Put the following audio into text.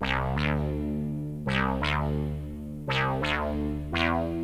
Meow, meow. Meow, meow. Meow, meow. Meow.